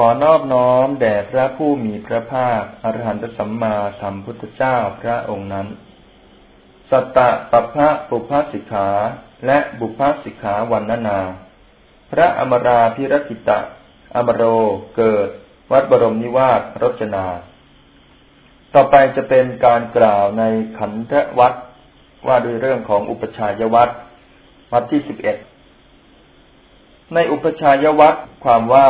ขอนอบน้อมแด่พระผู้มีพระภาคอรหันตสัมมาสัมพุทธเจ้าพระองค์นั้น สัตตะปัพะปุพสิกขาและบุพสิกขาวันนานา พระอมราพิรกิตะ อมโรเกิด วัดบรมนิวาสรจนา ต่อไปจะเป็นการกล่าวในขันธวัดว่าด้วยเรื่องของอุปชายวัดวัดที่สิบเอ็ดในอุปชายวัดความว่า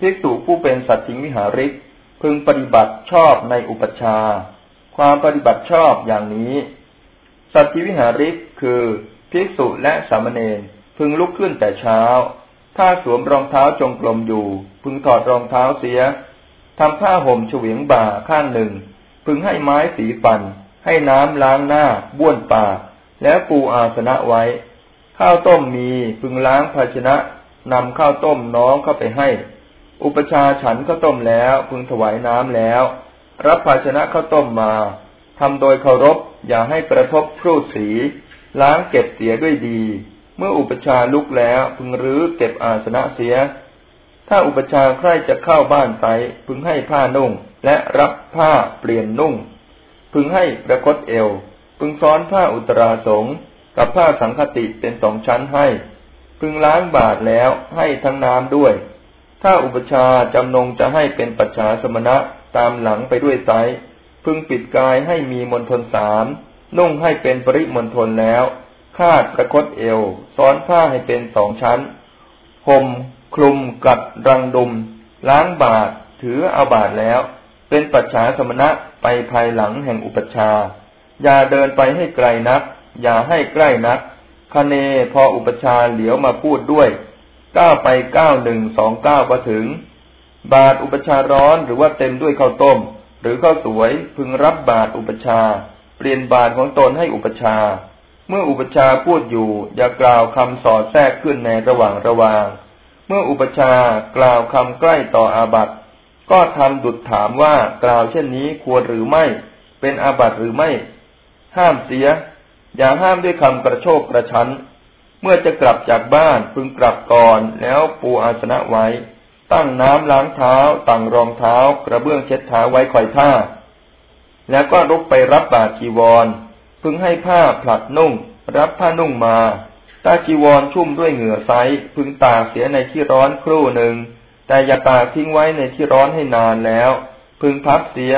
ภิกษุผู้เป็นสัตถิงวิหาริก พึงปฏิบัติชอบในอุปชา ความปฏิบัติชอบอย่างนี้ สัตถิวิหาริกคือภิกษุและสามเณรพึงลุกขึ้นแต่เช้า ถ้าสวมรองเท้าจงกรมอยู่ พึงถอดรองเท้าเสียทำผ้าห่มเฉวียงบ่าข้างหนึ่ง พึงให้ไม้สีฟัน ให้น้ำล้างหน้า บ้วนปาก แล้วปูอาสนะไว้ ข้าวต้มมี พึงล้างภาชนะนำข้าวต้มน้องเข้าไปให้ อุปชาฉันข้าวต้มแล้วพึงถวายน้ำแล้ว รับภาชนะข้าวต้มมาทำโดยเคารพอย่าให้กระทบครูสี ล้างเก็บเสียด้วยดี เมื่ออุปชาลุกแล้วพึงรื้อเก็บอาสนะเสีย ถ้าอุปชาใครจะเข้าบ้านไปพึงให้ผ้านุ่งและรับผ้าเปลี่ยนนุ่ง พึงให้ประคตเอว พึงซ้อนผ้าอุตราสงกับผ้าสังคติเป็นสองชั้นให้ พึงล้างบาทแล้วให้ทั้งน้ำด้วย ถ้าอุปชาจำนงจะให้เป็นปัจฉาสมณะตามหลังไปด้วยไซพึงปิดกายให้มีมนทนสามนุ่งให้เป็นปริมนทนแล้วคาดประคตเอว ซ้อนผ้าให้เป็นสองชั้นห่มคลุมกัดรังดุม ล้างบาทถือเอาบาทแล้ว เป็นปัจฉาสมณะไปภายหลังแห่งอุปชา อย่าเดินไปให้ไกลนัก อย่าให้ใกล้นักคเนพออุปชาเหลียวมาพูดด้วย ก้าวไปก้าวหนึ่งสองก้าวก็ถึง บาทอุปชาร้อนหรือว่าเต็มด้วยข้าวต้ม หรือข้าวสวยพึงรับบาทอุปชา เปลี่ยนบาทของตนให้อุปชา เมื่ออุปชาพูดอยู่ อย่ากล่าวคำสอดแทรกขึ้นในระหว่างระว่าง เมื่ออุปชากล่าวคำใกล้ต่ออาบัตก็ทำดุดถามว่ากล่าวเช่นนี้ควรหรือไม่ เป็นอาบัตหรือไม่ ห้ามเสีย อย่าห้ามด้วยคำกระโชกกระชั้น เมื่อจะกลับจากบ้านพึงกลับก่อนแล้วปูอาสนะไว้ ตั้งน้ำล้างเท้าตั้งรองเท้า กระเบื้องเช็ดเท้าไว้คอยท่า แล้วก็ลุกไปรับบาตรจีวร พึงให้ผ้าผลัดนุ่ง รับผ้านุ่งมาตาจีวรชุ่มด้วยเหงื่อไซพึงตากเสียในที่ร้อนครู่หนึ่ง แต่อย่าตากทิ้งไว้ในที่ร้อนให้นานแล้ว พึงพับเสีย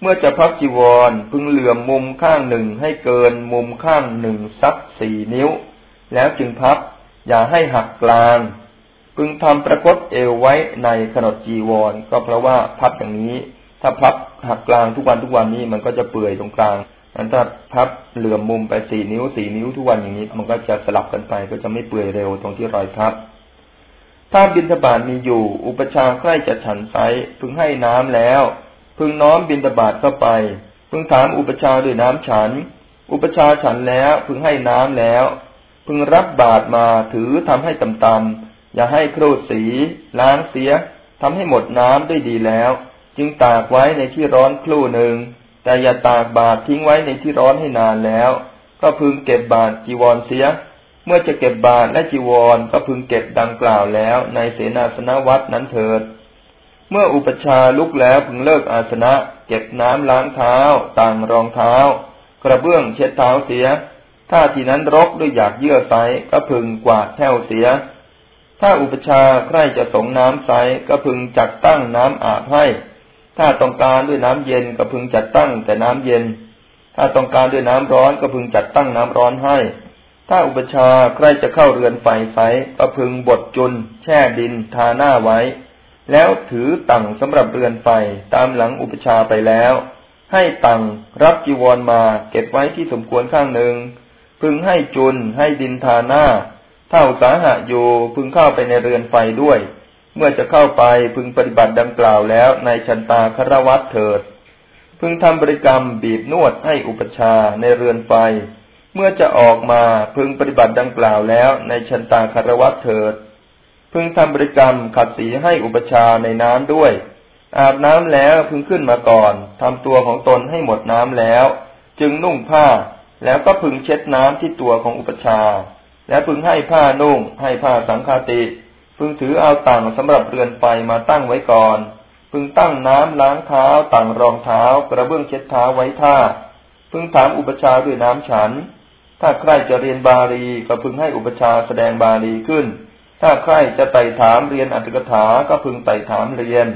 เมื่อจะพับจีวร พึงเหลื่อมมุมข้างหนึ่งให้เกินมุมข้างหนึ่งสักสี่นิ้ว แล้วจึงพับ อย่าให้หักกลางพึงทำประคตเอวไว้ในขนดจีวร ก็เพราะว่าพับอย่างนี้ ถ้าพับหักกลางทุกวันทุกวันนี้มันก็จะเปื่อยตรงกลางอันถ้าพับเหลื่อมมุมไปสี่นิ้วสี่นิ้วทุกวันอย่างนี้ มันก็จะสลับกันไป ก็จะไม่เปื่อยเร็วตรงที่รอยพับ ถ้าบินทบาทมีอยู่ อุปชาใกล้จะฉันไซพึงให้น้ำแล้ว พึงน้อมบินทบาทเข้าไป พึงถามอุปชาด้วยน้ำฉัน อุปชาฉันแล้ว พึงให้น้ำแล้ว พึงรับบาตรมาถือทำให้ต่ำๆอย่าให้ครูดสีล้างเสียทำให้หมดน้ำด้วยดีแล้ว จึงตากไว้ในที่ร้อนครู่หนึ่งแต่อย่าตากบาตรทิ้งไว้ในที่ร้อนให้นานแล้ว ก็พึงเก็บบาตรจีวรเสีย เมื่อจะเก็บบาตรและจีวรก็พึงเก็บดังกล่าวแล้ว ในเสนาสนวัดนั้นเถิด เมื่ออุปชาลุกแล้วพึงเลิกอาสนะ เก็บน้ำล้างเท้า ต่างรองเท้า กระเบื้องเช็ดเท้าเสีย ถ้าที่นั้นรกด้วยอยากเยื่อไซก็พึงกวาดแถวเสีย ถ้าอุปชาใครจะสงน้ำไซก็พึงจัดตั้งน้ำอาบให้ ถ้าต้องการด้วยน้ำเย็นก็พึงจัดตั้งแต่น้ำเย็น ถ้าต้องการด้วยน้ำร้อนก็พึงจัดตั้งน้ำร้อนให้ ถ้าอุปชาใครจะเข้าเรือนไฟไซก็พึงบดจุน แช่ดิน ทาหน้าไว้ แล้วถือตังสำหรับเรือนไฟตามหลังอุปชาไปแล้ว ให้ตังรับจีวรมาเก็บไว้ที่สมควรข้างหนึ่ง พึงให้จุนให้ดินทาหน้าถ้าสาหะอยู่พึงเข้าไปในเรือนไฟด้วย เมื่อจะเข้าไปพึงปฏิบัติดังกล่าวแล้วในชันตาคารวัตเถิด พึงทำบริกรรมบีบนวดให้อุปชาในเรือนไฟ เมื่อจะออกมาพึงปฏิบัติดังกล่าวแล้วในชันตาคารวัตเถิด พึงทำบริกรรมขัดสีให้อุปชาในน้ำด้วย อาบน้ำแล้วพึงขึ้นมาก่อนทำตัวของตนให้หมดน้ำแล้ว จึงนุ่งผ้า แล้วก็พึงเช็ดน้ำที่ตัวของอุปชา และพึงให้ผ้านุ่ง ให้ผ้าสังฆาติ พึงถือเอาต่างสำหรับเรือนไฟมาตั้งไว้ก่อน พึงตั้งน้ำล้างเท้าต่างรองเท้า กระเบื้องเช็ดเท้าไว้ท่า พึงถามอุปชาด้วยน้ำฉัน ถ้าใครจะเรียนบาลีก็พึงให้อุปชาแสดงบาลีขึ้น ถ้าใครจะไต่ถามเรียนอัตถกถา ก็พึงไต่ถามเรียน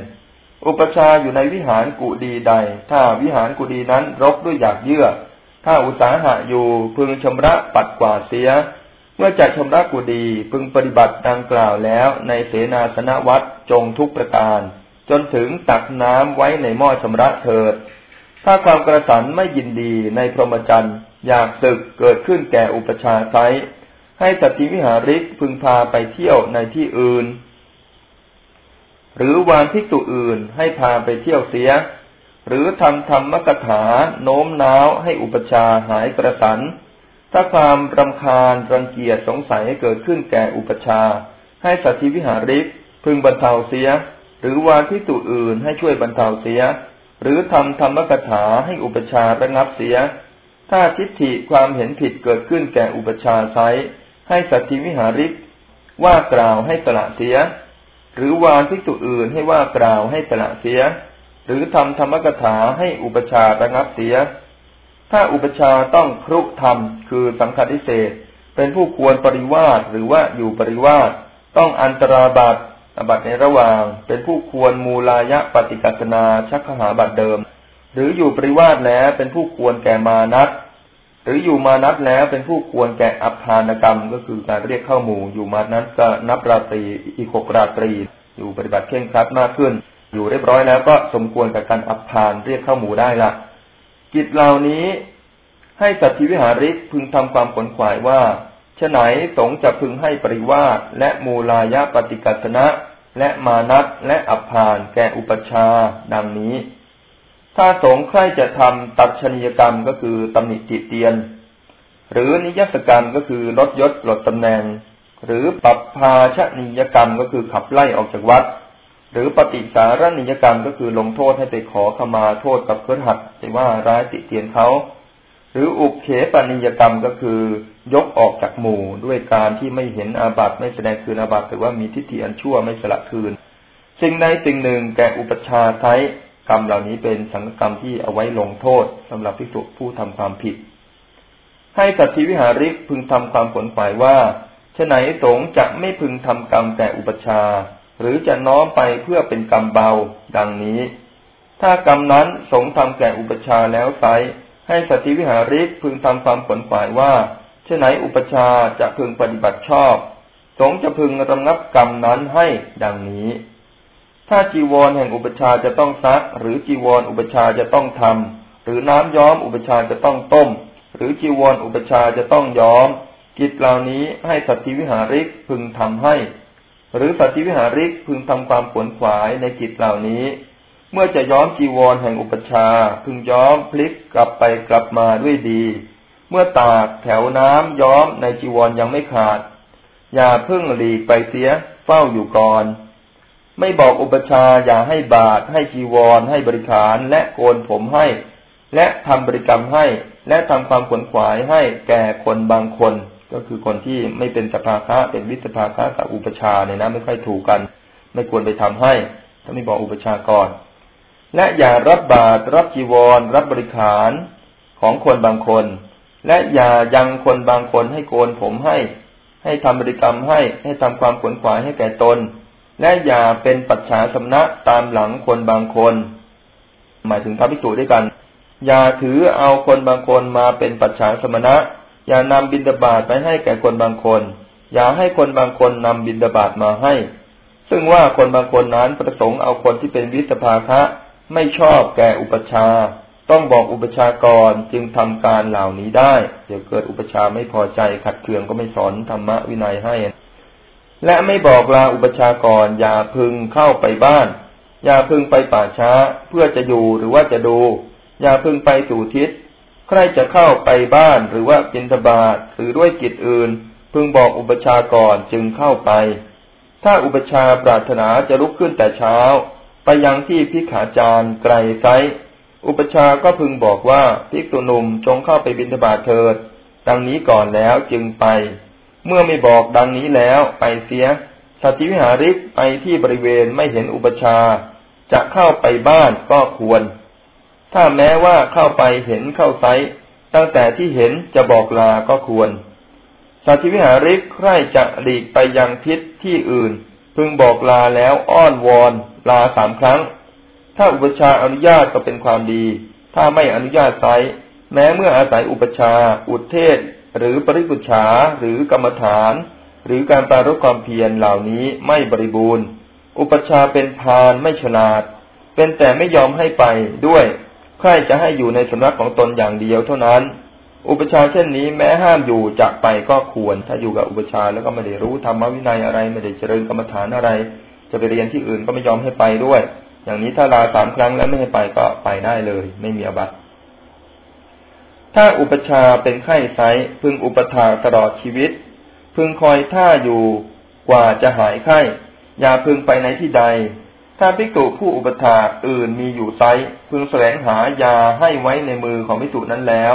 อุปชาอยู่ในวิหารกุดีใด ถ้าวิหารกุดีนั้นรกด้วยหยากเยื่อ ถ้าอุตสาหะอยู่พึงชำระปัดกวาดเสีย เมื่อจัดชำระกุดีพึงปฏิบัติดังกล่าวแล้วในเสนาสนวัดจงทุกประการ จนถึงตักน้ำไว้ในหม้อชำระเถิด ถ้าความกระสันไม่ยินดีในพรหมจรรย์อยากศึกเกิดขึ้นแก่อุปชาไซให้สัตติวิหาริกพึงพาไปเที่ยวในที่อื่น หรือวานทิกตุอื่นให้พาไปเที่ยวเสีย หรือทำธรรมกถาโน้มน้าวให้อุปชาหายกระสัน ถ้าความรำคาญรังเกียจสงสัยให้เกิดขึ้นแก่อุปชา ให้สัตธิวิหาริกพึงบรรเทาเสีย หรือวาทิตุอื่นให้ช่วยบรรเทาเสีย หรือทำธรรมกถาให้อุปชาระงับเสีย ถ้าทิฏฐิความเห็นผิดเกิดขึ้นแก่อุปชาไซให้สัตธิวิหาริกว่ากล่าวให้สละเสีย หรือวานทิตุอื่นให้ว่ากล่าวให้สละเสีย หรือทำธรรมกถาให้อุปชาระงับเสีย ถ้าอุปชาต้องครุธรรมคือสังฆทิเศษเป็นผู้ควรปริวาสหรือว่าอยู่ปริวาสต้องอันตราบัตอบัตในระหว่าง เป็นผู้ควรมูลายะปฏิกัสนาชักขหาบัตเดิม หรืออยู่ปริวาสแล้วเป็นผู้ควรแก่มานัตหรืออยู่มานัตแล้วเป็นผู้ควรแก่อัพานกรรม ก็คือการเรียกเข้าหมู่อยู่มานัตก็นับราตรีอีกหกราตรี อยู่ปฏิบัติเข่งครัดมากขึ้น อยู่เรียบร้อยแล้วก็สมควรกับการอัพานเรียกเข้าหมู่ได้ละกิจเหล่านี้ให้สัตธิวิหาริกพึงทำความขนขวายว่าฉไหนสงจะพึงให้ปริวาสและมูลายะปฏิกัตนะและมานัตและอัพานแก่อุปชาดังนี้ ถ้าสงใครจะทำตัดชนียกรรมก็คือตำหนิติเตียน หรือนิยสกรรมก็คือลดยศลดตำแหน่ง หรือปรับพาชนิยกรรมก็คือขับไล่ออกจากวัด หรือปฏิสารนิยกรรมก็คือลงโทษให้ไปขอขมาโทษกับเพื่อนหัดแต่ว่าร้ายติเตียนเขาหรืออุเขปนิยกรรมก็คือยกออกจากหมู่ด้วยการที่ไม่เห็นอาบัติไม่แสดงคืนอาบัติหรือว่ามีทิฏฐิอันชั่วไม่สละคืนสิ่งใดสิ่งหนึ่งแก่อุปชาใช้กรรมเหล่านี้เป็นสังกรรมที่เอาไว้ลงโทษสำหรับพิสุผู้ทำความผิด ให้สัตธิวิหาริกพึงทำความผลฝ่ายว่าฉไหนสงจะไม่พึงทำกรรมแก่อุปชา หรือจะน้อมไปเพื่อเป็นกรรมเบา ดังนี้ ถ้ากรรมนั้นสงทำแก่อุปชาแล้วไซให้สติวิหาริกพึงทำความผลฝ่ายว่าเช่นไหนอุปชาจะพึงปฏิบัติชอบ สงจะพึงรำงับกรรมนั้นให้ดังนี้ ถ้าจีวรแห่งอุปชาจะต้องซัก หรือจีวรอุปชาจะต้องทำหรือน้ำย้อมอุปชาจะต้องต้ม หรือจีวรอุปชาจะต้องย้อม กิจเหล่านี้ให้สัตธิวิหาริกพึงทำให้ หรือสัตวิหาริกพึงทำความขวนขวายในกิจเหล่านี้ เมื่อจะย้อมจีวรแห่งอุปชาพึงย้อมพลิกกลับไปกลับมาด้วยดี เมื่อตากแถวน้ำย้อมในจีวรยังไม่ขาด อย่าพึ่งหลีกไปเสียเฝ้าอยู่ก่อน ไม่บอกอุปชาอย่าให้บาทให้จีวร ให้บริขารและโกนผมให้ และทำบริกรรมให้ และทำความขวนขวายให้แก่คนบางคน ก็คือคนที่ไม่เป็นสภาคะเป็นวิสภาคะกับอุปชาเนี่ยนะไม่ค่อยถูกกัน ไม่ควรไปทำให้ถ้าไม่บอกอุปชากรและอย่ารับบาตรรับจีวร รับบริขารของคนบางคน และอย่ายังคนบางคนให้โกนผมให้ ให้ทำบริกรรมให้ให้ทำความขวนขวายให้แก่ตน และอย่าเป็นปัจฉาสำนักตามหลังคนบางคน หมายถึงทำพิจูด้วยกัน อย่าถือเอาคนบางคนมาเป็นปัจฉาสมณะ อย่านำบินดาบาตไปให้แก่คนบางคน อย่าให้คนบางคนนำบินดาบาตมาให้ ซึ่งว่าคนบางคนนั้นประสงค์เอาคนที่เป็นวิสภาคะไม่ชอบแก่อุปชา ต้องบอกอุปชากรจึงทำการเหล่านี้ได้ เดี๋ยวเกิดอุปชาไม่พอใจขัดเคืองก็ไม่สอนธรรมะวินัยให้ และไม่บอกลาอุปชากรอย่าพึงเข้าไปบ้าน อย่าพึงไปป่าช้าเพื่อจะอยู่หรือว่าจะดู อย่าพึงไปสู่ทิศ ใครจะเข้าไปบ้านหรือว่ากินทบาทหรือด้วยกิจอื่น พึงบอกอุปชาก่อนจึงเข้าไป ถ้าอุปชาปรารถนาจะลุกขึ้นแต่เช้า ไปยังที่พิขาจารไกลไซอุปชาก็พึงบอกว่าภิกษุหนุ่มจงเข้าไปบินทบาทเถิด ดังนี้ก่อนแล้วจึงไป เมื่อไม่บอกดังนี้แล้วไปเสียสสัตวิหาริกไปที่บริเวณไม่เห็นอุปชา จะเข้าไปบ้านก็ควร ถ้าแม้ว่าเข้าไปเห็นเข้าไซตั้งแต่ที่เห็นจะบอกลาก็ควร สัตวิหาริกใคร่จะหลีกไปยังทิศที่อื่น พึงบอกลาแล้วอ้อนวอนลาสามครั้ง ถ้าอุปชาอนุญาตก็เป็นความดี ถ้าไม่อนุญาตไซแม้เมื่ออาศัยอุปชา อุเทศ หรือปริกุชาหรือกรรมฐาน หรือการปรารบความเพียรเหล่านี้ไม่บริบูรณ์ อุปชาเป็นพานไม่ฉลาด เป็นแต่ไม่ยอมให้ไปด้วย ครจะให้อยู่ในสำนักของตนอย่างเดียวเท่านั้น อุปชาเช่นนี้แม้ห้ามอยู่จากไปก็ควร ถ้าอยู่กับอุปชาแล้วก็ไม่ได้รู้ธรรมวินัยอะไร ไม่ได้เจริญกรรมฐานอะไร จะไปเรียนที่อื่นก็ไม่ยอมให้ไปด้วย อย่างนี้ถ้าลาสามครั้งแล้วไม่ให้ไปก็ไปได้เลย ไม่มีอบัติถ้าอุปชาเป็นไข้ไซพึงอุปถาตลอดชีวิต พึงคอยท่าอยู่กว่าจะหายไข้ อย่าพึงไปในที่ใด ถ้าพิกุผู้อุปถาอื่นมีอยู่ไซพึงแสวงหายาให้ไว้ในมือของพิกุนั้นแล้ว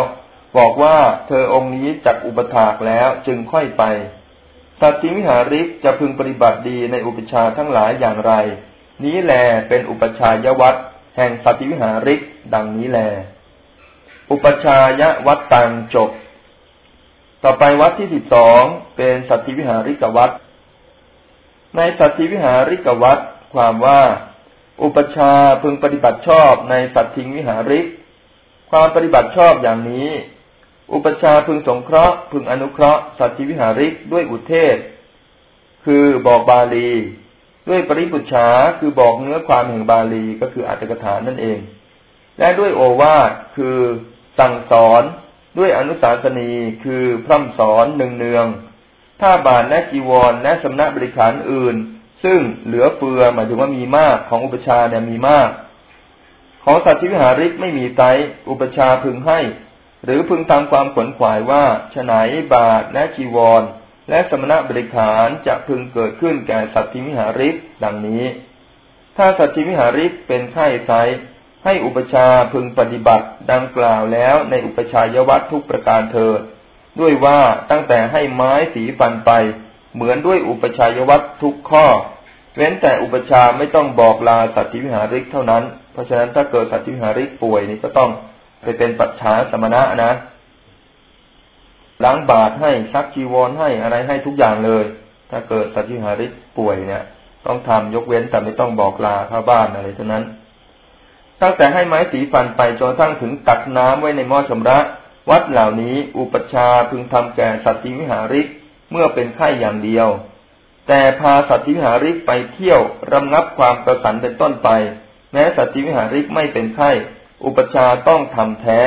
บอกว่าเธอองค์นี้จักอุปถากแล้วจึงค่อยไปสัตติวิหาริกจะพึงปฏิบัติดีในอุปชาทั้งหลายอย่างไร นี้แลเป็นอุปชายวัดแห่งสัตติวิหาริกดังนี้แล อุปชายวัดตังจบ ต่อไปวัดที่สิบสองเป็นสัตธิวิหาริกวัดในสัตธิวิหาริกวัด ความว่า อุปชาพึงปฏิบัติชอบในสัตทิงวิหาริก ความปฏิบัติชอบอย่างนี้ อุปชาพึงสงเคราะห์ พึงอนุเคราะห์สัตธิวิหาริกด้วยอุเทศ คือบอกบาลี ด้วยปริปุชาคือบอกเนื้อความแห่งบาลีก็คืออัตถกถานั่นเอง และด้วยโอวาทคือสั่งสอนด้วยอนุสาสนีคือพร่ำสอนหนึ่งเนืองถ้าบาทและจีวรและสำนักบริขารอื่น ซึ่งเหลือเฟือหมายถึงว่ามีมากของอุปชาเนี่ยมีมาก ของสัตว์ที่วิหาริกไม่มีไตอุปชาพึงให้ หรือพึงทำความขวนขวายว่าฉไหนบาทและจีวร และสมณะบริขารจะพึงเกิดขึ้นแก่สัตว์ที่วิหาริกดังนี้ ถ้าสัตว์ที่วิหาริกเป็นไข้ไซให้อุปชาพึงปฏิบัติดังกล่าวแล้วในอุปชายวัตทุกประการเถิดด้วยว่าตั้งแต่ให้ไม้สีฟันไป เหมือนด้วยอุปชายวัตทุกข้อ เว้นแต่อุปชาไม่ต้องบอกลาสัตวิหาริกเท่านั้น เพราะฉะนั้นถ้าเกิดสัตวิหาริกป่วยนี่ก็ต้องไปเป็นปัจฉาสมณะนะล้างบาตรให้ซักจีวรให้อะไรให้ทุกอย่างเลย ถ้าเกิดสัตวิหาริกป่วยเนี่ย ต้องทำยกเว้นแต่ไม่ต้องบอกลาเข้าบ้านอะไรเท่านั้นตั้งแต่ให้ไม้สีฟันไปจนทั้งถึงตักน้ำไว้ในหม้อชำระ วัดเหล่านี้ อุปชาพึงทำแก่สัตว์วิหาริก เมื่อเป็นไข่อย่างเดียว แต่พาสัตวิหาริกไปเที่ยวรำงับความกระสันเป็นต้นไป แม้สัตวิหาริกไม่เป็นไข่อุปชาต้องทำแท้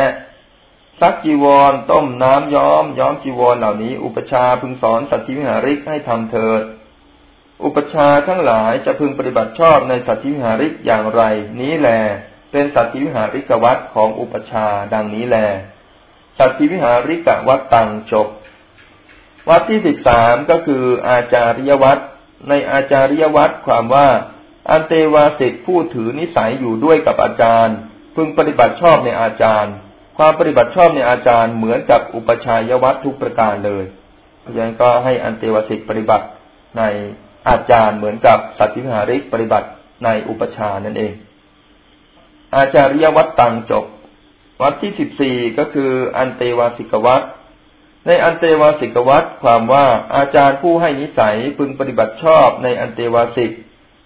ซักจีวร ต้มน้ำย้อม ย้อมจีวรเหล่านี้ อุปชาพึงสอนสัตวิหาริกให้ทำเถิด อุปชาทั้งหลายจะพึงปฏิบัติชอบในสัตวิหาริกอย่างไร นี้แหลเป็นสัตวิหาริกวัตของอุปชาดังนี้แล สัตวิหาริกวัตตังจบ วัดที่สิบสามก็คืออาจาริยวัตในอาจาริยวัตความว่า อันเตวาสิกผู้ถือนิสัยอยู่ด้วยกับอาจารย์ พึงปฏิบัติชอบในอาจารย์ ความปฏิบัติชอบในอาจารย์เหมือนกับอุปชายวัตทุกประการเลยเพราะฉะนั้นก็ให้อันเตวาสิกปฏิบัติในอาจารย์เหมือนกับสัตติวิหาริกปฏิบัติในอุปชานั่นเอง อาจาริยวัตตังจบ วัดที่สิบสี่ก็คืออันเตวาสิกวัต ในอันเตวาสิกวัตความว่าอาจารย์ผู้ให้นิสัยพึงปฏิบัติชอบในอันเตวาสิก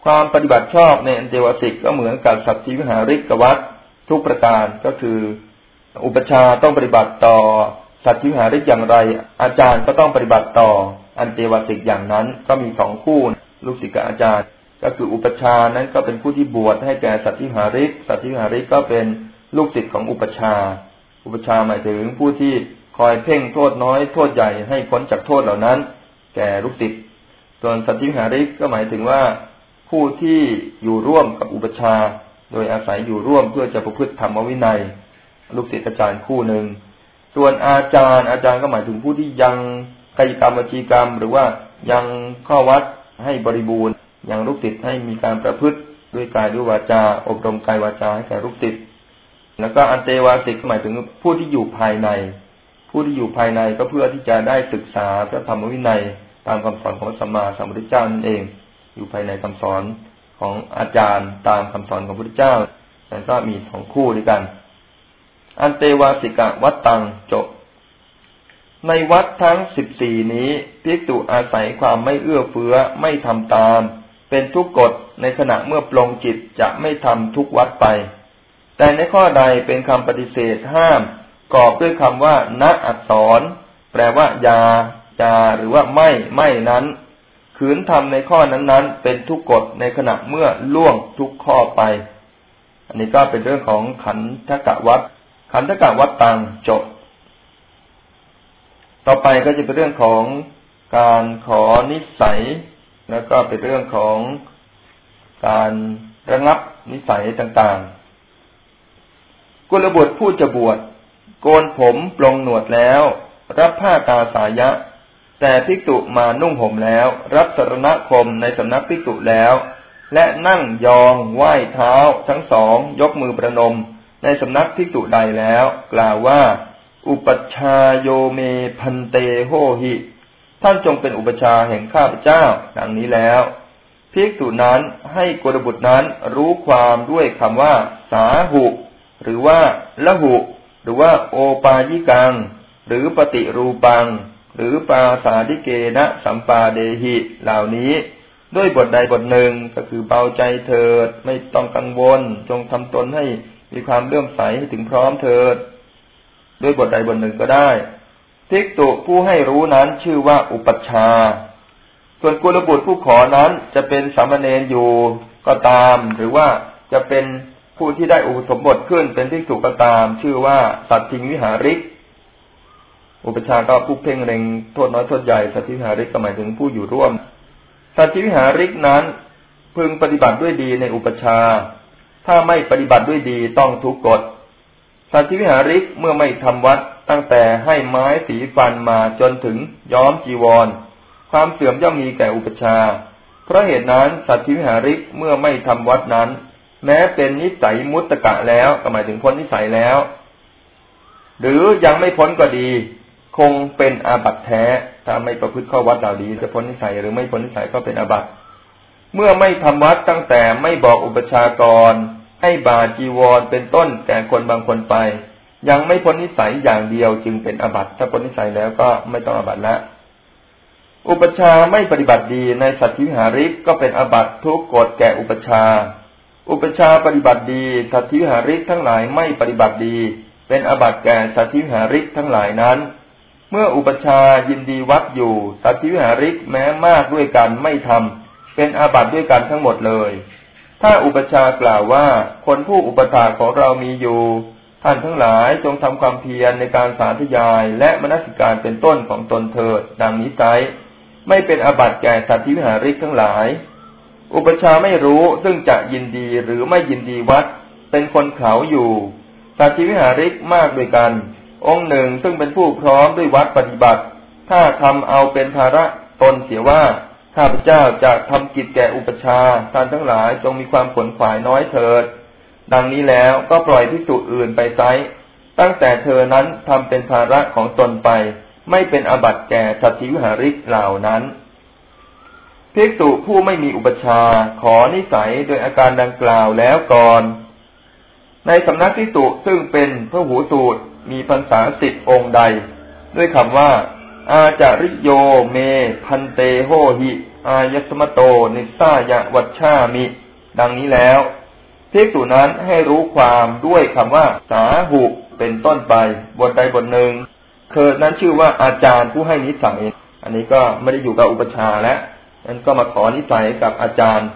ความปฏิบัติชอบในอันเตวาสิกก็เหมือนกับสัตธิวิหาริกวัตทุกประการก็คือ อุปชาต้องปฏิบัติต่อสัตธิวิหาริกอย่างไร อาจารย์ก็ต้องปฏิบัติต่ออันเตวาสิกอย่างนั้นก็มีสองคู่ลูกศิษย์กับอาจารย์ ก็คืออุปชานั้นก็เป็นผู้ที่บวชให้แก่สัตธิหาริก สัตธิหาริกก็เป็นลูกศิษย์ของอุปชา อุปชาหมายถึงผู้ที่ คอยเพ่งโทษน้อยโทษใหญ่ให้พ้นจากโทษเหล่านั้น แก่ลูกศิษย์ส่วนสัตธิหาริกก็หมายถึงว่า ผู้ที่อยู่ร่วมกับอุปชา โดยอาศัยอยู่ร่วมเพื่อจะประพฤติธรรมวินัย ลูกศิษย์อาจารย์คู่หนึ่ง ส่วนอาจารย์อาจารย์ก็หมายถึงผู้ที่ยังกายกรรมวจีกรรม หรือว่ายังข้อวัดให้บริบูรณ์อย่างลูกศิษย์ให้มีการประพฤติด้วยกายด้วยวาจา อบรมกายวาจาให้แก่ลูกศิษย์แล้วก็อันเตวาสิกหมายถึงผู้ที่อยู่ภายใน ผู้ที่อยู่ภายในก็เพื่อที่จะได้ศึกษาพระธรรมวินัยตามคำสอนของสัมมาสัมพุทธเจ้านั่นเอง อยู่ภายในคำสอนของอาจารย์ตามคำสอนของพระพุทธเจ้าแล้วก็มีสองคู่ด้วยกัน อันเตวาสิกะวัตตังจบ ในวัดทั้งสิบสี่นี้พิกตุอาศัยความไม่เอื้อเฟื้อไม่ทำตาม เป็นทุกกฎในขณะเมื่อปลงจิตจะไม่ทำทุกวัดไป แต่ในข้อใดเป็นคำปฏิเสธห้าม กอบด้วยคำว่าณอักษร แปลว่ายายาหรือว่าไม่ไม่นั้น ขืนทำในข้อนั้นๆ เป็นทุกกฎในขณะเมื่อล่วงทุกข้อไป อันนี้ก็เป็นเรื่องของขันธกะวัดขันธกะวัดตังจบ ต่อไปก็จะเป็นเรื่องของการขอนิสัย แล้วก็เป็นเรื่องของการระงับนิสัยต่างๆกุลบุตรผู้จะบวช โกนผมปลงหนวดแล้ว รับผ้ากาสายะ แต่ภิกษุมานุ่งห่มแล้ว รับสรณคมในสำนักภิกษุแล้ว และนั่งยองไหว้เท้า ทั้งสองยกมือประนม ในสำนักภิกษุใดแล้ว กล่าวว่า อุปชาโยเมพันเตโหหิ ท่านจงเป็นอุปชาแห่งข้าพเจ้าดังนี้แล้วภิกษุนั้นให้กรบุตรนั้นรู้ความด้วยคำว่า สาหุ หรือว่าละหุ หรือว่าโอปายิกัง หรือปฏิรูปัง หรือปาสาดิเกนะสัมปาเดหิ เหล่านี้ ด้วยบทใดบทหนึ่งก็คือเบาใจเถิด ไม่ต้องกังวล จงทำตนให้มีความเลื่อมใสให้ถึงพร้อมเถิด ด้วยบทใดบทหนึ่งก็ได้ทิกตุผู้ให้รู้นั้นชื่อว่าอุปัชฌาส่วนกุลบุตรผู้ขอนั้นจะเป็นสามเณรอยู่ก็ตาม หรือว่าจะเป็น ผู้ที่ได้อุปสมบทขึ้นเป็นที่สุก็ตาม ชื่อว่าสัตทิงวิหาริก อุปชาก็ผู้เพ่งเร็งโทษน้อยโทษใหญ่สัตทิวิหาริกก็หมายถึงผู้อยู่ร่วม สัตทิวิหาริกนั้น พึงปฏิบัติด้วยดีในอุปชา ถ้าไม่ปฏิบัติด้วยดีต้องทุกกฎสัตทิวิหาริกเมื่อไม่ทำวัดตั้งแต่ให้ไม้สีฟันมาจนถึงย้อมจีวร ความเสื่อมย่อมมีแก่อุปชา เพราะเหตุนั้นสัตทิวิหาริกเมื่อไม่ทำวัดนั้น แม้เป็นนิสัยมุตตะแล้วก็หมายถึงพ้นนิสัยแล้ว หรือยังไม่พ้นก็ดี คงเป็นอาบัตแท้ ถ้าไม่ประพฤติข้อวัดเหล่านี้จะพ้นนิสัยหรือไม่พ้นนิสัยก็เป็นอาบัตเมื่อไม่ทำวัดตั้งแต่ไม่บอกอุปชากร ให้บาจีวรเป็นต้นแก่คนบางคนไป ยังไม่พ้นนิสัยอย่างเดียวจึงเป็นอาบัตถ้าพ้นนิสัยแล้วก็ไม่ต้องอาบัตละอุปชาไม่ปฏิบัติดีในสัตวิหาริกก็เป็นอาบัตทุกกฎแก่อุปชา อุปชาปฏิบัติดีสัตธิหาริกทั้งหลายไม่ปฏิบัติดี เป็นอบัติแก่สัตธิหาริกทั้งหลายนั้น เมื่ออุปชายินดีวัดอยู่สัตธิหาริกแม้มากด้วยกันไม่ทำเป็นอาบัติด้วยกันทั้งหมดเลย ถ้าอุปชากล่าวว่าคนผู้อุปถาของเรามีอยู่ ท่านทั้งหลายจงทำความเพียรในการสาธยายและมนสิการเป็นต้นของตนเถิดดังนี้ไซไม่เป็นอาบัติแก่สัตธิหาริกทั้งหลาย อุปชาไม่รู้ซึ่งจะยินดีหรือไม่ยินดีวัด เป็นคนเขาอยู่สัตวิหาริกมากด้วยกัน องค์หนึ่งซึ่งเป็นผู้พร้อมด้วยวัดปฏิบัติ ถ้าทำเอาเป็นภาระตนเสียว่าข้าพเจ้าจะทำกิจแก่อุปชาท่านทั้งหลายจงมีความขนขวายน้อยเถิด ดังนี้แล้วก็ปล่อยที่สุอื่นไปไซตั้งแต่เธอนั้นทำเป็นภาระของตนไป ไม่เป็นอบัติแก่สัตวิหาริกเหล่านั้น ภิกษุผู้ไม่มีอุปชาขอนิสัยโดยอาการดังกล่าวแล้วก่อน ในสำนักภิกษุซึ่งเป็นพระหูสูตรมีพรรษาสิบองค์ใด ด้วยคำว่า อาจาริโยเม พันเตโหหิ อายสมโต นิสายะวัชชามิ ดังนี้แล้วภิกษุนั้นให้รู้ความด้วยคำว่า สาหุเป็นต้นไป บทใดบทหนึ่งเธอนั้นชื่อว่าอาจารย์ผู้ให้นิสัย อันนี้ก็ไม่ได้อยู่กับอุปชาแล้ว นั้นก็มาขอนิสัยกับอาจารย์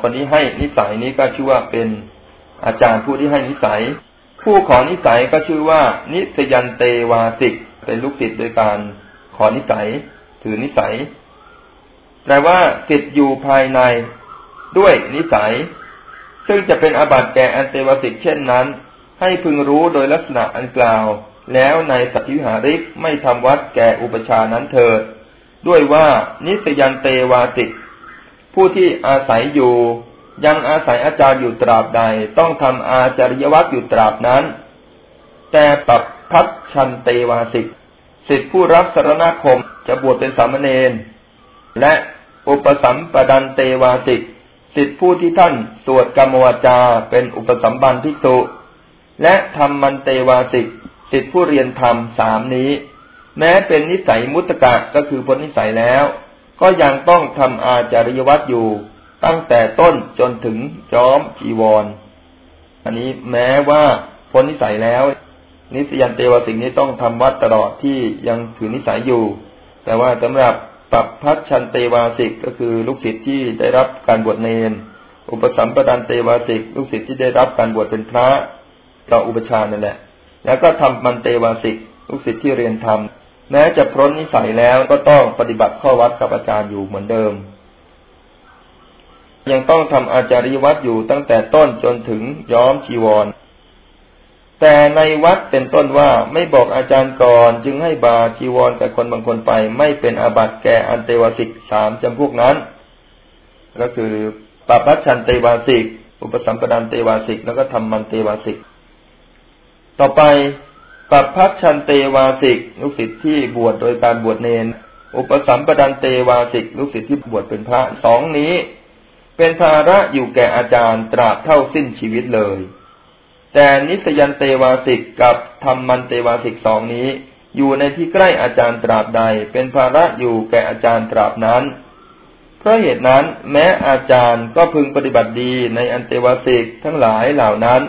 คนที่ให้นิสัยนี้ก็ชื่อว่าเป็นอาจารย์ผู้ที่ให้นิสัย ผู้ขอนิสัยก็ชื่อว่า นิสยันเตวาสิก เป็นลูกศิษย์โดยการขอนิสัย ถือนิสัยแปลว่าศิษย์อยู่ภายในด้วยนิสัย ซึ่งจะเป็นอาบัติแก่อันเตวสิกเช่นนั้น ให้พึงรู้โดยลักษณะอันกล่าว แล้วในสัตวิหาริกไม่ทำวัดแก่อุปชานั้นเถิด ด้วยว่านิสยันเตวาติ ผู้ที่อาศัยอยู่ ยังอาศัยอาจารย์อยู่ตราบใด ต้องทำอาจาริยวัตรอยู่ตราบนั้น แต่ปับพัชชันเตวาสิกสิทธิผู้รับสารณคมจะบวชเป็นสามเณรและอุปสัมปดันเตวาสิกสิทธิผู้ที่ท่านสวดกรรมวาจาเป็นอุปสัมบันทิตุและธรรมมันเตวาสิกสิทธิผู้เรียนธรรมสามนี้ แม้เป็นนิสัยมุตตะก็คือพ้นนิสัยแล้ว ก็ยังต้องทำอาจาริยวัตรอยู่ ตั้งแต่ต้นจนถึงจอมจีวร อันนี้แม้ว่าพ้นนิสัยแล้ว นิสสยันเตวาสิกนี้ต้องทำวัตรตลอดที่ยังถือนิสัยอยู่ แต่ว่าสำหรับปัพพัชชันเตวาสิกก็คือลูกศิษย์ที่ได้รับการบวชเณร อุปสัมปทันเตวาสิกลูกศิษย์ที่ได้รับการบวชเป็นพระก็อุปัชฌาย์นั่นแหละ แล้วก็ธัมมันเตวาสิกลูกศิษย์ที่เรียนธรรม แม้จะพ้นนิสัยแล้วก็ต้องปฏิบัติข้อวัตรกับอาจารย์อยู่เหมือนเดิม ยังต้องทำอาจริยวัตรอยู่ตั้งแต่ต้นจนถึงย้อมชีวร แต่ในวัดเป็นต้นว่าไม่บอกอาจารย์ก่อนจึงให้บาจีวรกับคนบางคนไป ไม่เป็นอาบัติแก่อันเตวสิกสามจำพวกนั้น ก็คือปปัชันเตวาสิก อุปสัมปดานเตวาสิก แล้วก็ทำมันเตวาสิก ต่อไป ปปัชันเตวาสิกลูกศิษย์ที่บวชโดยการบวชเนน อุปสัมปดานเตวาสิกลูกศิษย์ที่บวชเป็นพระสองนี้ เป็นภาระอยู่แก่อาจารย์ตราบเท่าสิ้นชีวิตเลย แต่นิสยันเตวาสิกกับธรรมมันเตวาสิกสองนี้ อยู่ในที่ใกล้อาจารย์ตราบใด เป็นภาระอยู่แก่อาจารย์ตราบนั้น เพราะเหตุนั้น แม้อาจารย์ก็พึงปฏิบัติดีในอันเตวาสิกทั้งหลายเหล่านั้น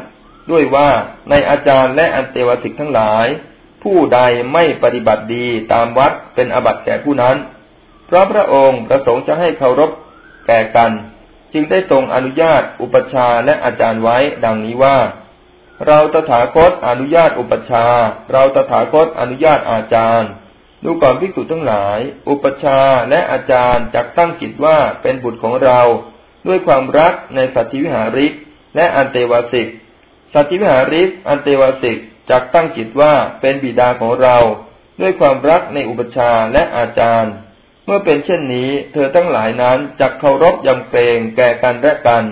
ด้วยว่าในอาจารย์และอันเตวสิกทั้งหลาย ผู้ใดไม่ปฏิบัติดีตามวัดเป็นอบัติแก่ผู้นั้น เพราะพระองค์ประสงค์จะให้เคารพแก่กัน จึงได้ทรงอนุญาตอุปชาและอาจารย์ไว้ดังนี้ว่า เราตถาคตอนุญาตอุปชา เราตถาคตอนุญาตอาจารย์ดูก่อนภิกษุทั้งหลาย อุปชาและอาจารย์จักตั้งจิตว่าเป็นบุตรของเรา ด้วยความรักในสัตธิวิหาริก และอันเตวาสิก สัตธิวิหาริกอันเตวสิกจักตั้งจิตว่าเป็นบิดาของเรา ด้วยความรักในอุปชาและอาจารย์ เมื่อเป็นเช่นนี้ เธอทั้งหลายนั้นจักเคารพยำเกรงแก่กันและกัน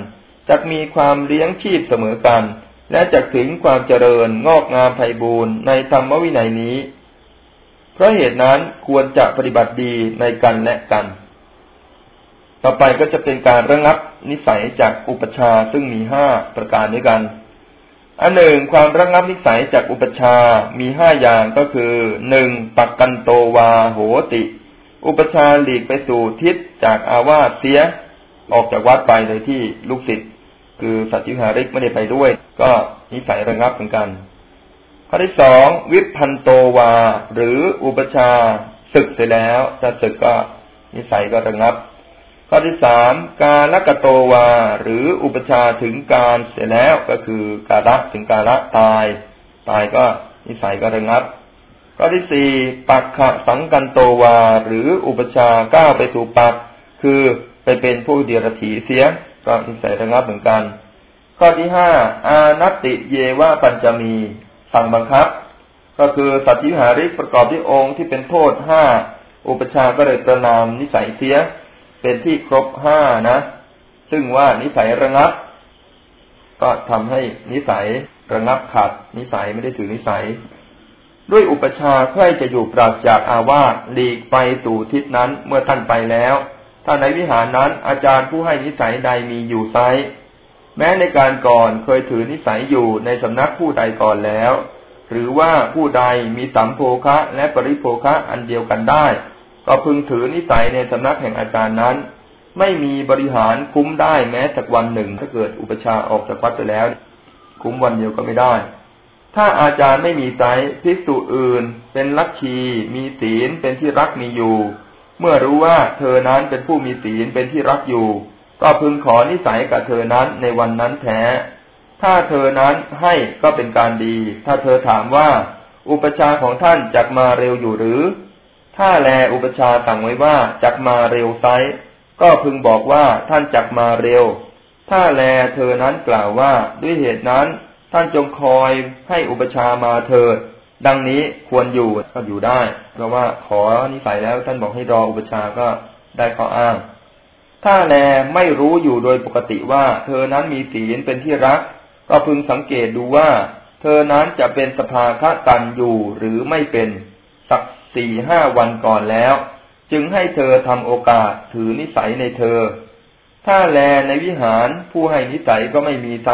จักมีความเลี้ยงชีพเสมอกัน และจะถึงความเจริญงอกงามไพบูรณ์ในธรรมวินัยนี้ เพราะเหตุนั้นควรจะปฏิบัติดีในกันและกัน ต่อไปก็จะเป็นการระงับนิสัยจากอุปชาซึ่งมีห้าประการด้วยกัน อันหนึ่งความระงับนิสัยจากอุปชา มีห้าอย่างก็คือหนึ่งปักกันโตวาโหติ อุปชาหลีกไปสู่ทิศจากอาวาสเสีย ออกจากวัดไปเลยที่ลูกศิษย์คือสัตวิหาริกไม่ได้ไปด้วย ก็นิสัยระงับเหมือนกันข้อที่สองวิพันโตวา หรืออุปชาศึกเสร็จแล้วถ้าศึกก็นิสัยก็ระงับ ข้อที่สามกาลกโตวา หรืออุปชาถึงการเสร็จแล้วก็คือการละถึงการละตาย ตายก็นิสัยก็ระงับ ข้อที่สี่ปักขะสังกันโตวา หรืออุปชาก้าวไปสู่ปัก คือไปเป็นผู้เดียรถีเสียก็นิสัยระงับเหมือนกัน ข้อที่ห้าอานัตติเยวะปัญจมีสั่งบังคับ ก็คือสัตยิหาริกประกอบด้วยองค์ที่เป็นโทษห้าอุปชาก็เลยประนามนิสัยเสีย เป็นที่ครบห้านะ ซึ่งว่านิสัยระงับ ก็ทำให้นิสัยระงับขัดนิสัยไม่ได้ถือนิสัย ด้วยอุปชาใครจะอยู่ปราศจากอาวาสหลีกไปสู่ทิศนั้นเมื่อท่านไปแล้ว ถ้าในวิหารนั้นอาจารย์ผู้ให้นิสัยใดมีอยู่ไซแม้ในการก่อนเคยถือนิสัยอยู่ในสำนักผู้ใดก่อนแล้ว หรือว่าผู้ใดมีสัมโภคะและปริโภคะอันเดียวกันได้ ก็พึงถือนิสัยในสำนักแห่งอาจารย์นั้น ไม่มีบริหารคุ้มได้แม้สักวันหนึ่ง ถ้าเกิดอุปชาออกจากวัดไปแล้ว คุ้มวันเดียวก็ไม่ได้ ถ้าอาจารย์ไม่มีไซภิกษุอื่น เป็นลัทธิมีศีลเป็นที่รักมีอยู่ เมื่อรู้ว่าเธอนั้นเป็นผู้มีศีลเป็นที่รักอยู่ ก็พึงขอนิสัยกับเธอนั้นในวันนั้นแท้ถ้าเธอนั้นให้ก็เป็นการดี ถ้าเธอถามว่า อุปชาของท่านจักมาเร็วอยู่หรือ ถ้าแลอุปชาสั่งไว้ว่าจักมาเร็วไซก็พึงบอกว่าท่านจักมาเร็ว ถ้าแลเธอนั้นกล่าวว่าด้วยเหตุนั้นท่านจงคอยให้อุปชามาเถิด ดังนี้ควรอยู่ก็อยู่ได้ เพราะว่าขอนิสัยแล้วท่านบอกให้รออุปชาก็ได้ข้ออ้าง ถ้าแลไม่รู้อยู่โดยปกติว่า เธอนั้นมีศีลเป็นที่รัก ก็พึงสังเกตดูว่า เธอนั้นจะเป็นสภาคะกันอยู่หรือไม่เป็น สัก สี่ห้าวันก่อนแล้ว จึงให้เธอทำโอกาสถือนิสัยในเธอ ถ้าแลในวิหารผู้ให้นิสัยก็ไม่มีไซ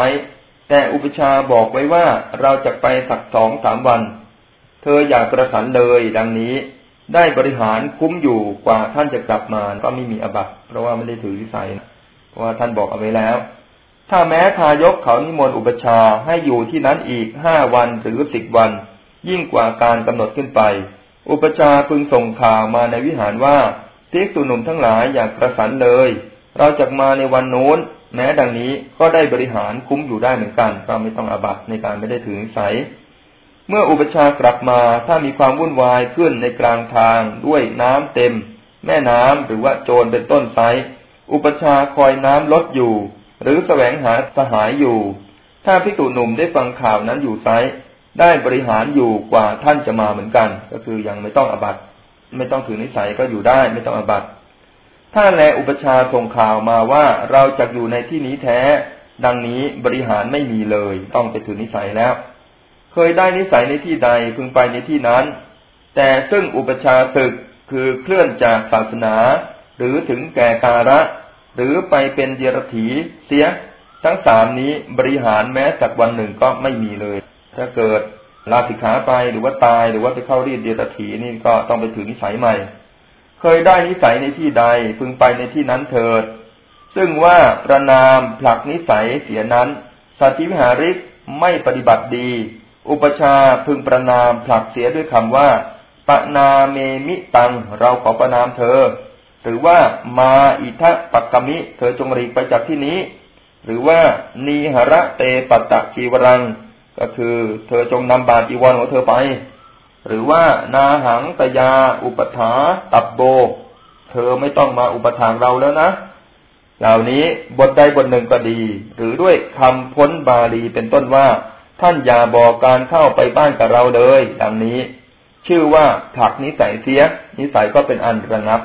แต่อุปชาบอกไว้ว่าเราจะไปสักสองสามวัน เธออยากกระสันเลยดังนี้ ได้บริหารคุ้มอยู่กว่าท่านจะกลับมาก็ไม่มีอบัตเพราะว่าไม่ได้ถือวิสัยเพราะว่าท่านบอกเอาไว้แล้ว ถ้าแม้ทายกเขานิมนต์อุปชาให้อยู่ที่นั้นอีกห้าวันหรือสิบวัน ยิ่งกว่าการกำหนดขึ้นไป อุปชาพึงส่งข่าวมาในวิหารว่าทิกตุหนุ่มทั้งหลายอยากกระสันเลย เราจะมาในวันโน้น แม้ดังนี้ก็ได้บริหารคุ้มอยู่ได้เหมือนกัน ก็ไม่ต้องอาบัตในการไม่ได้ถือนิสัยเมื่ออุปชากลับมาถ้ามีความวุ่นวายขึ้นในกลางทางด้วยน้ำเต็ม แม่น้ำหรือว่าโจรเป็นต้นไซอุปชาคอยน้ำลดอยู่ หรือแสวงหาสหายอยู่ ถ้าพิจุหนุ่มได้ฟังข่าวนั้นอยู่ไซ ได้บริหารอยู่กว่าท่านจะมาเหมือนกัน ก็คือยังไม่ต้องอบัตไม่ต้องถือนิสัยก็อยู่ได้ไม่ต้องอบัตถ้าแลอุปชาส่งข่าวมาว่าเราจะอยู่ในที่นี้แท้ ดังนี้บริหารไม่มีเลย ต้องไปถือนิสัยแล้ว เคยได้นิสัยในที่ใดพึงไปในที่นั้น แต่ซึ่งอุปชาศึกคือเคลื่อนจากศาสนา หรือถึงแก่การะ หรือไปเป็นเยรถีเสีย ทั้งสามนี้บริหารแม้สักวันหนึ่งก็ไม่มีเลย ถ้าเกิดลาสิกขาไปหรือว่าตายหรือว่าไปเข้ารีดเดียรถีนี่ก็ต้องไปถือนิสัยใหม่ เคยได้นิสัยในที่ใดพึงไปในที่นั้นเถิด ซึ่งว่าประนามผลักนิสัยเสียนั้นสัติวิหาริกไม่ปฏิบัติดี อุปชาพึงประนามผลักเสียด้วยคำว่าปนาเมมิตัง เราขอประนามเธอ หรือว่ามาอิทะปักกมิ เธอจงรีไปจากที่นี้ หรือว่านีหระเตปัตตะจีวรัง ก็คือเธอจงนำบาจีวรของเธอไป หรือว่านาหังตยา อุปถาตับโบ เธอไม่ต้องมาอุปถางเราแล้วนะ เหล่านี้บทใดบทหนึ่งก็ดี หรือด้วยคำพ้นบาลีเป็นต้นว่า ท่านอย่าบอกการเข้าไปบ้านกับเราเลยดังนี้ ชื่อว่าถักนิสัยเสีย นิสัยก็เป็นอันระงับ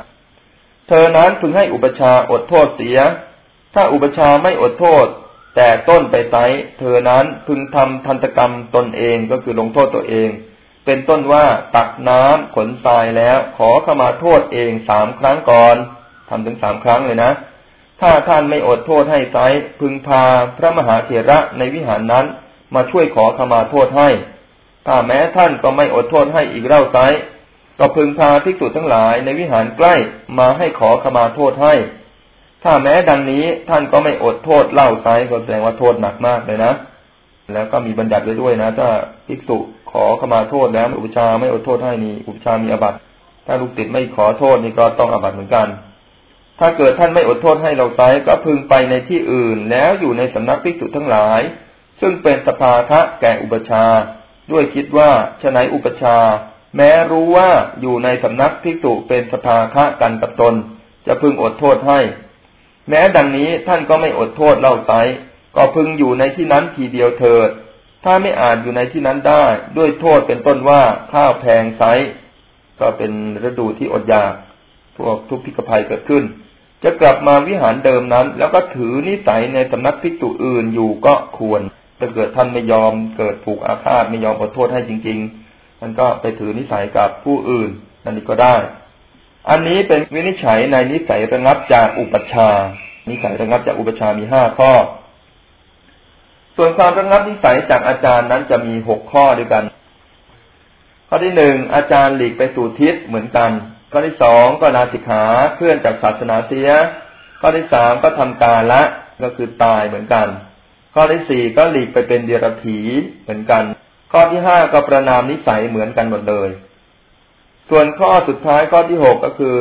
เธอนั้นพึงให้อุปชาอดโทษเสีย ถ้าอุปชาไม่อดโทษ แต่ต้นไปไซเธอนั้นพึงทำทันตกรรมตนเองก็คือลงโทษตัวเอง เป็นต้นว่าตักน้ำขนทรายแล้ว ขอขมาโทษเองสามครั้งก่อนทำถึงสามครั้งเลยนะ ถ้าท่านไม่อดโทษให้ไซพึงพาพระมหาเถระในวิหารนั้น มาช่วยขอขมาโทษให้ ถ้าแม้ท่านก็ไม่อดโทษให้อีกเล่าไซก็พึงพาภิกษุทั้งหลายในวิหารใกล้มาให้ขอขมาโทษให้ ถ้าแม้ดังนี้ท่านก็ไม่อดโทษเล่าไซก็แสดงว่าโทษหนักมากเลยนะ แล้วก็มีบัญญัติไว้ด้วยนะ ถ้าภิกษุขอขมาโทษแล้วอุปชาไม่อดโทษให้นี่อุปชามีอบัตถ้าลูกติดไม่ขอโทษนี่ก็ต้องอบัตเหมือนกัน ถ้าเกิดท่านไม่อดโทษให้เราไซก็พึงไปในที่อื่น แล้วอยู่ในสำนักภิกษุทั้งหลาย ซึ่งเป็นสภาทะแก่อุปชา ด้วยคิดว่าฉนัยอุปชา แม้รู้ว่าอยู่ในสำนักภิกษุเป็นสภาทะกันกับตน จะพึงอดโทษให้ แม้ดังนี้ท่านก็ไม่อดโทษเล่าไซก็พึงอยู่ในที่นั้นทีเดียวเถิด ถ้าไม่อาจอยู่ในที่นั้นได้ด้วยโทษเป็นต้นว่าข้าวแพงไซก็เป็นฤดูที่อดอยากพวกทุกพิกภัยเกิดขึ้น จะกลับมาวิหารเดิมนั้น แล้วก็ถือนิสัยในสำนักพิกตุอื่นอยู่ก็ควรถ้าเกิดท่านไม่ยอมเกิดผูกอาฆาตไม่ยอมขอโทษให้จริง ๆ มันก็ไปถือนิสัยกับผู้อื่นนั่นนี่ก็ได้ อันนี้เป็นวินิจฉัยในนิสัยระงับจากอุปชา นิสัยระงับจากอุปชามีห้าข้อ ส่วนความระงับนิสัยจากอาจารย์นั้นจะมีหกข้อด้วยกัน ข้อที่หนึ่งอาจารย์หลีกไปสู่ทิศเหมือนกัน ข้อที่สองก็ลาสิกขาเคลื่อนจากศาสนาเสีย ข้อที่สามก็ทำกาละก็คือตายเหมือนกัน ข้อที่สี่ก็หลีกไปเป็นเดียรถีเหมือนกัน ข้อที่ห้าก็ประนามนิสัยเหมือนกันหมดเลย ส่วนข้อสุดท้ายข้อที่หกก็คือ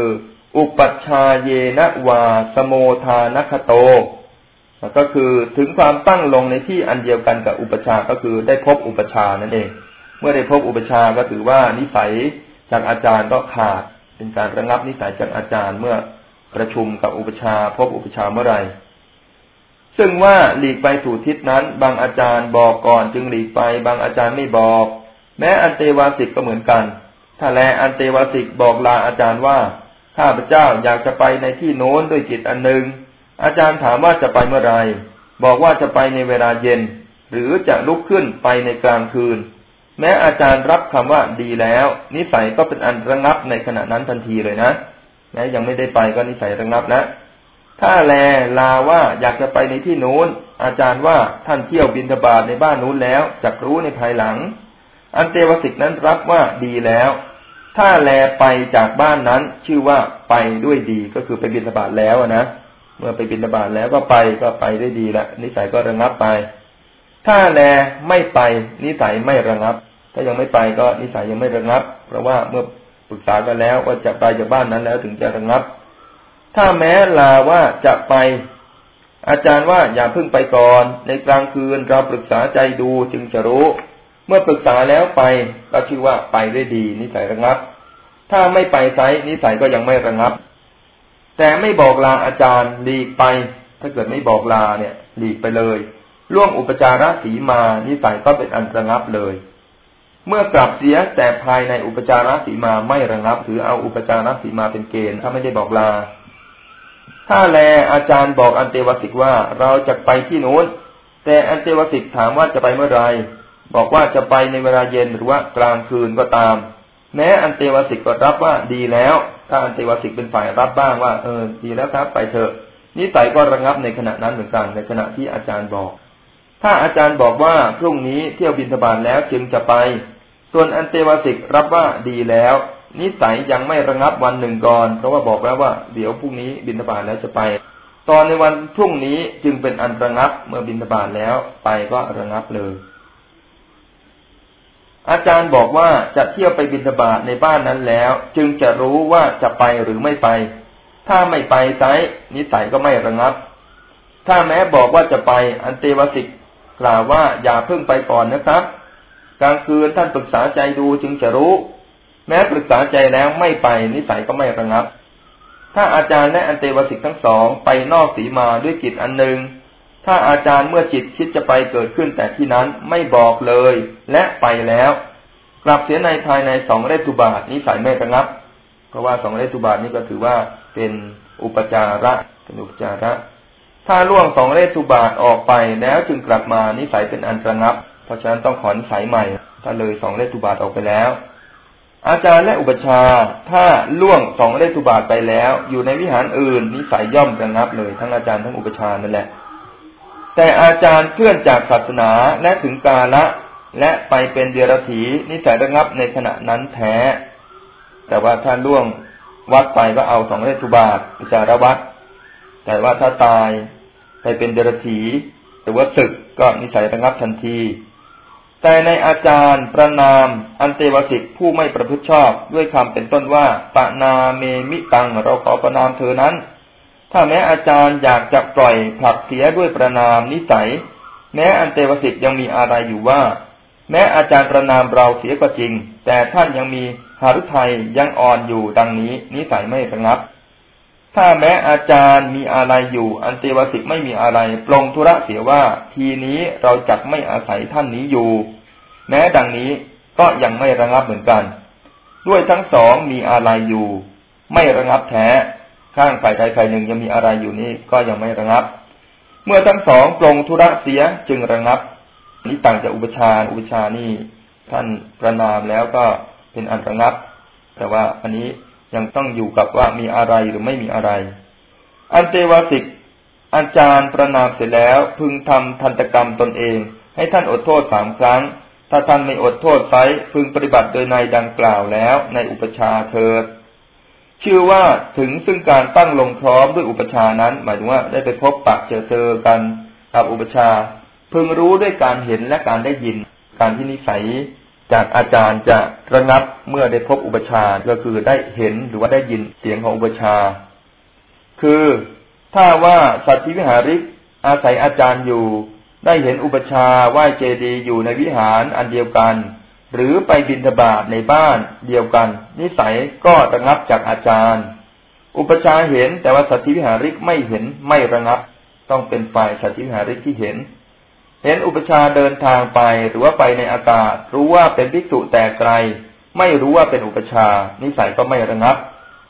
อุปัชาเยนะวาสโมทานคโต ก็คือถึงความตั้งลงในที่อันเดียวกันกับอุปชาก็คือได้พบอุปชานั่นเอง เมื่อได้พบอุปชาก็ถือว่านิสัยจากอาจารย์ก็ขาด เป็นการระงับนิสัยจากอาจารย์เมื่อประชุมกับอุปชาพบอุปชาเมื่อไหร่ซึ่งว่าหลีกไปสู่ทิศนั้น บางอาจารย์บอกก่อนจึงหลีกไป บางอาจารย์ไม่บอก แม้อันเตวาสิกก็เหมือนกัน ถ้าแลอันเตวสิกบอกลาอาจารย์ว่า ข้าพเจ้าอยากจะไปในที่โน้นด้วยจิตอันหนึ่งอาจารย์ถามว่าจะไปเมื่อไรบอกว่าจะไปในเวลาเย็น หรือจะลุกขึ้นไปในกลางคืน แม้อาจารย์รับคำว่าดีแล้ว นิสัยก็เป็นอันระงับในขณะนั้นทันทีเลยนะแม้ยังไม่ได้ไปก็นิสัยระงับแล้วถ้าแลลาว่าอยากจะไปในที่นู้น อาจารย์ว่าท่านเที่ยวบินทบาทในบ้านนู้นแล้วจักรู้ในภายหลัง อันเตวสิกนั้นรับว่าดีแล้ว ถ้าแลไปจากบ้านนั้น ชื่อว่าไปด้วยดีก็คือไปบินทบาทแล้วนะเมื่อไปบินทบาทแล้วก็ไปก็ไปได้ดีละนิสัยก็ระงับไป ถ้าแลไม่ไปนิสัยไม่ระงับ ถ้ายังไม่ไปก็นิสัยยังไม่ระงับ เพราะว่าเมื่อปรึกษากันแล้วว่าจะไปจากบ้านนั้นแล้วถึงจะระงับ ถ้าแม้ลาว่าจะไป อาจารย์ว่าอย่าเพิ่งไปก่อน ในกลางคืนเราปรึกษาใจดูจึงจะรู้ เมื่อปรึกษาแล้วไปก็ชื่อว่าไปได้ดี นิสัยระงับ ถ้าไม่ไปไซนิสัยก็ยังไม่ระงับ แต่ไม่บอกลาอาจารย์หลีกไป ถ้าเกิดไม่บอกลาเนี่ยหลีกไปเลยล่วงอุปจาระสีมานิสัยก็เป็นอันระงับเลย เมื่อกลับเสียแต่ภายในอุปจาระสีมาไม่ระงับถือเอาอุปจาระสีมาเป็นเกณฑ์ถ้าไม่ได้บอกลา ถ้าแลอาจารย์บอกอันเตวสิกว่าเราจะไปที่โน้น แต่อันเตวสิกถามว่าจะไปเมื่อไร บอกว่าจะไปในเวลาเย็นหรือว่ากลางคืนก็ตาม แม้อันเตวสิกก็รับว่าดีแล้ว ถ้าอันเตวสิกเป็นฝ่ายรับบ้างว่า เออ ดีแล้วครับ ไปเถอะนิสัยก็ระงับในขณะนั้นเหมือนกัน ในขณะที่อาจารย์บอก ถ้าอาจารย์บอกว่าพรุ่งนี้เที่ยวบินทบาทแล้วจึงจะไป ส่วนอันเตวสิกรับว่าดีแล้ว นิสัยยังไม่ระงับวันหนึ่งก่อน เพราะว่าบอกแล้วว่าเดี๋ยวพรุ่งนี้บินทบาทแล้วจะไป ตอนในวันพรุ่งนี้จึงเป็นอันระงับเมื่อบินทบาทแล้วไปก็ระงับเลย อาจารย์บอกว่าจะเที่ยวไปบินทบาทในบ้านนั้นแล้ว จึงจะรู้ว่าจะไปหรือไม่ไป ถ้าไม่ไปไซนิสัยก็ไม่ระงับ ถ้าแม้บอกว่าจะไปอันเตวสิกกล่าวว่าอย่าเพิ่งไปก่อนนะครับ กลางคืนท่านปรึกษาใจดูจึงจะรู้ แม้ปรึกษาใจแล้วไม่ไปนิสัยก็ไม่ระงับ ถ้าอาจารย์และอันเตวสิกทั้งสองไปนอกสีมาด้วยจิตอันหนึ่ง ถ้าอาจารย์เมื่อจิตคิดจะไปเกิดขึ้นแต่ที่นั้นไม่บอกเลย และไปแล้ว กลับเสียในภายในสองเรตุบาทนิสัยไม่ระงับ เพราะว่าสองเรตุบาทนี้ก็ถือว่าเป็นอุปจาระเป็นอุปจาระ ถ้าล่วงสองเรตุบาทออกไปแล้วจึงกลับมานิสัยเป็นอันระงับ เพราะฉะนั้นต้องขอนิสายใหม่ ถ้าเลยสองเรตุบาทออกไปแล้ว อาจารย์และอุปชาถ้าล่วงสองเลตุบาทไปแล้ว อยู่ในวิหารอื่น นิสัยย่อมระงับเลยทั้งอาจารย์ทั้งอุปชานั่นแหละ แต่อาจารย์เคลื่อนจากศาสนาและถึงกาละ และไปเป็นเดียรถีนิสัยระงับในขณะนั้นแท้ แต่ว่าถ้าล่วงวัดไปก็เอาสองเลตุบาทอุจารวัดแต่ว่าถ้าตายไปเป็นเดรถีหรือว่าศึกก็นิสัยระงับทันที แต่ในอาจารย์ประนามอันเตวสิกผู้ไม่ประพฤติชอบด้วยคำเป็นต้นว่าปะนาเมมิตังเราขอประนามเธอนั้น ถ้าแม้อาจารย์อยากจะปล่อยผลักเสียด้วยประนามนิสัย แม้อันเตวสิกยังมีอะไรอยู่ว่า แม้อาจารย์ประนามเราเสียก็จริง แต่ท่านยังมีหารุทัยยังอ่อนอยู่ดังนี้นิสัยไม่ระงับ ถ้าแม้อาจารย์มีอะไรอยู่ อันเตวสิกไม่มีอะไรปลงธุระเสียว่า ทีนี้เราจักไม่อาศัยท่านนี้อยู่ แม้ดังนี้ก็ยังไม่ระงับเหมือนกัน ด้วยทั้งสองมีอะไรอยู่ ไม่ระงับแท้ ข้างฝ่ายใดฝ่ายหนึ่งยังมีอะไรอยู่นี่ก็ยังไม่ระงับ เมื่อทั้งสองปรงธุระเสียจึงระงับนี้ต่างจากอุปชาอุปชานี่ท่านประนามแล้วก็เป็นอันระงับ แต่ว่าอันนี้ยังต้องอยู่กับว่ามีอะไรหรือไม่มีอะไร อันเตวสิกอาจารย์ประนามเสร็จแล้วพึงทำทันตกรรมตนเอง ให้ท่านอดโทษสามครั้ง ถ้าท่านไม่อดโทษไซพึงปฏิบัติโดยในดังกล่าวแล้วในอุปชาเถิด ชื่อว่าถึงซึ่งการตั้งลงพร้อมด้วยอุปชานั้น หมายถึงว่าได้ไปพบปะเจอเจอกันกับอุปชาพึงรู้ด้วยการเห็นและการได้ยิน การที่นิสัยจากอาจารย์จะระงับเมื่อได้พบอุปชาก็คือได้เห็นหรือว่าได้ยินเสียงของอุปชา คือถ้าว่าสัตว์ที่วิหาริกอาศัยอาจารย์อยู่ ได้เห็นอุปชาไหว้เจดีย์อยู่ในวิหารอันเดียวกัน หรือไปบินทบาทในบ้านเดียวกัน นิสัยก็ระงับจากอาจารย์ อุปชาเห็นแต่ว่าสัตวิหาริกไม่เห็นไม่ระงับ ต้องเป็นฝ่ายสัตวิหาริกที่เห็น เห็นอุปชาเดินทางไปหรือว่าไปในอากาศ รู้ว่าเป็นภิกษุแต่ไกล ไม่รู้ว่าเป็นอุปชา นิสัยก็ไม่ระงับ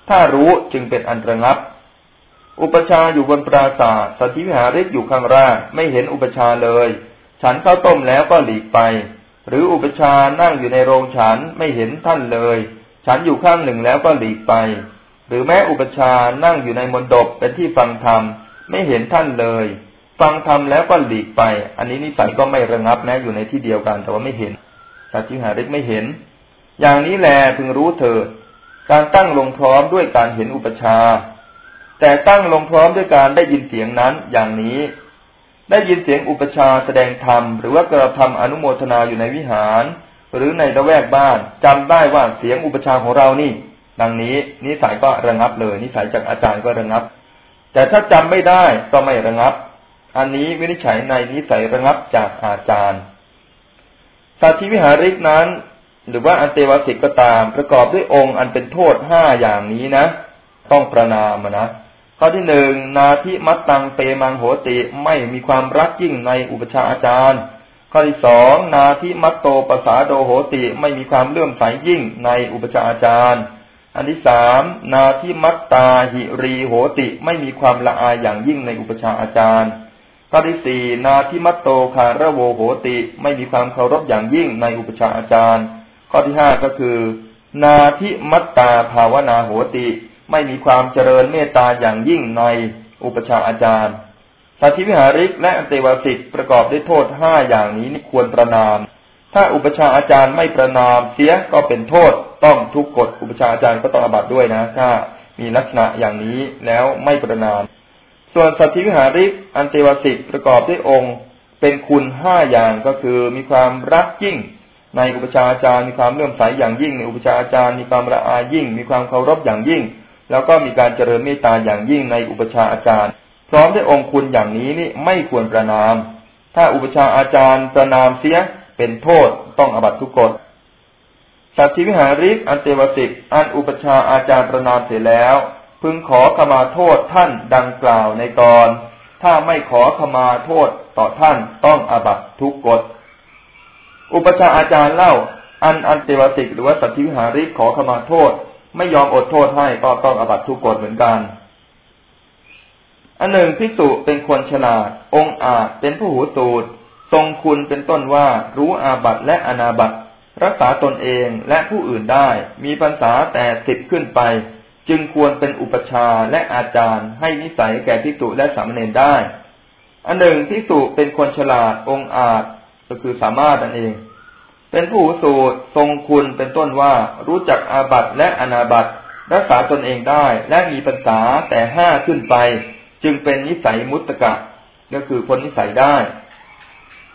ถ้ารู้จึงเป็นอันระงับ อุปชาอยู่บนปราศาสสถิวิหาริกอยู่ข้างล่างไม่เห็นอุปชาเลย ฉันข้าวต้มแล้วก็หลีกไป หรืออุปชานั่งอยู่ในโรงฉันไม่เห็นท่านเลย ฉันอยู่ข้างหนึ่งแล้วก็หลีกไป หรือแม้อุปชานั่งอยู่ในมณฑปเป็นที่ฟังธรรมไม่เห็นท่านเลย ฟังธรรมแล้วก็หลีกไป อันนี้นิสัยก็ไม่ระงับนะอยู่ในที่เดียวกัน แต่ว่าไม่เห็นสัจจิหาริกไม่เห็น อย่างนี้แลพึงรู้เถิดการตั้งลงพร้อมด้วยการเห็นอุปชา แต่ตั้งลงพร้อมด้วยการได้ยินเสียงนั้น อย่างนี้ ได้ยินเสียงอุปชาแสดงธรรม หรือว่ากระทำอนุโมทนาอยู่ในวิหาร หรือในละแวกบ้านจำได้ว่าเสียงอุปชาของเรานี่ ดังนี้นิสัยก็ระงับเลย นิสัยจากอาจารย์ก็ระงับ แต่ถ้าจำไม่ได้ก็ไม่ระงับ อันนี้วินิจฉัยในนิสัยระงับจากอาจารย์สัตธิวิหาริกนั้น หรือว่าอันเตวสิกก็ตาม ประกอบด้วยองค์อันเป็นโทษห้าอย่างนี้นะ ต้องประนามนะ ข้อที่หนึ่งนาทิมัตตังเปมังโหติไม่มีความรักยิ่งในอุปชาอาจารย์ ข้อที่สองนาทิมัตโตปสาโดโหติไม่มีความเลื่อมใสยิ่งในอุปชาอาจารย์ อันที่สามนาทิมัตตาหิรีโหติไม่มีความละอายอย่างยิ่งในอุปชาอาจารย์ ข้อที่สี่นาทิมัตโตคาระโวโหติไม่มีความเคารพอย่างยิ่งในอุปชาอาจารย์ ข้อที่ห้าก็คือ นาทิมัตตาภาวนาโหติ ไม่มีความเจริญเมตตาอย่างยิ่งในอุปชาอาจารย์สัติวิหาริกและอันเตวสิกประกอบด้วยโทษห้าอย่างนี้นี่ควรประนาม ถ้าอุปชาอาจารย์ไม่ประนามเสียก็เป็นโทษต้องทุกกฎอุปชาอาจารย์ก็ต้องอบัตด้วยนะ ถ้ามีลักษณะอย่างนี้แล้วไม่ประนาม ส่วนสัตธิวิหาริกอันเตวสิกประกอบด้วยองค์ เป็นคุณห้าอย่างก็คือมีความรักยิ่ง ในอุปชาอาจารย์มีความเลื่อมใสอย่างยิ่งในอุปชาอาจารย์มีความละอายยิ่ง มีความเคารพอย่างยิ่ง แล้วก็มีการเจริญเมตตาอย่างยิ่งในอุปชาอาจารย์ พร้อมด้วยองค์คุณอย่างนี้นี่ไม่ควรประนาม ถ้าอุปชาอาจารย์ประนามเสียเป็นโทษต้องอบัตทุกกฎสัตธิวิหาริกอันเตวสิกอันอุปชาอาจารย์ประนามเสร็จแล้ว พึงขอขมาโทษท่านดังกล่าวในกรถ้าไม่ขอขมาโทษต่อท่านต้องอบัตทุกกฎอุปชาอาจารย์เล่า อันอันเตวติกหรือว่าสัตธิวิหาริกขอขมาโทษ ไม่ยอมอดโทษให้ก็ต้องอบัตทุกกฎเหมือนกัน อันหนึ่งพิสุเป็นคนฉลาด องอาจเป็นผู้หูสูตรทรงคุณเป็นต้นว่ารู้อาบัตและอนาบัตรักษาตนเองและผู้อื่นได้ มีพรรษาแต่สิบขึ้นไป จึงควรเป็นอุปชาและอาจารย์ ให้นิสัยแก่พิสุและสามเณรได้ อันหนึ่งพิสุเป็นคนฉลาดองอาจก็คือสามารถนั่นเอง เป็นผู้สูตรทรงคุณเป็นต้นว่ารู้จักอาบัตและอนาบัตรักษาตนเองได้และมีปัญษาแต่ห้าขึ้นไป จึงเป็นนิสัยมุตตะก็คือคนนิสัยได้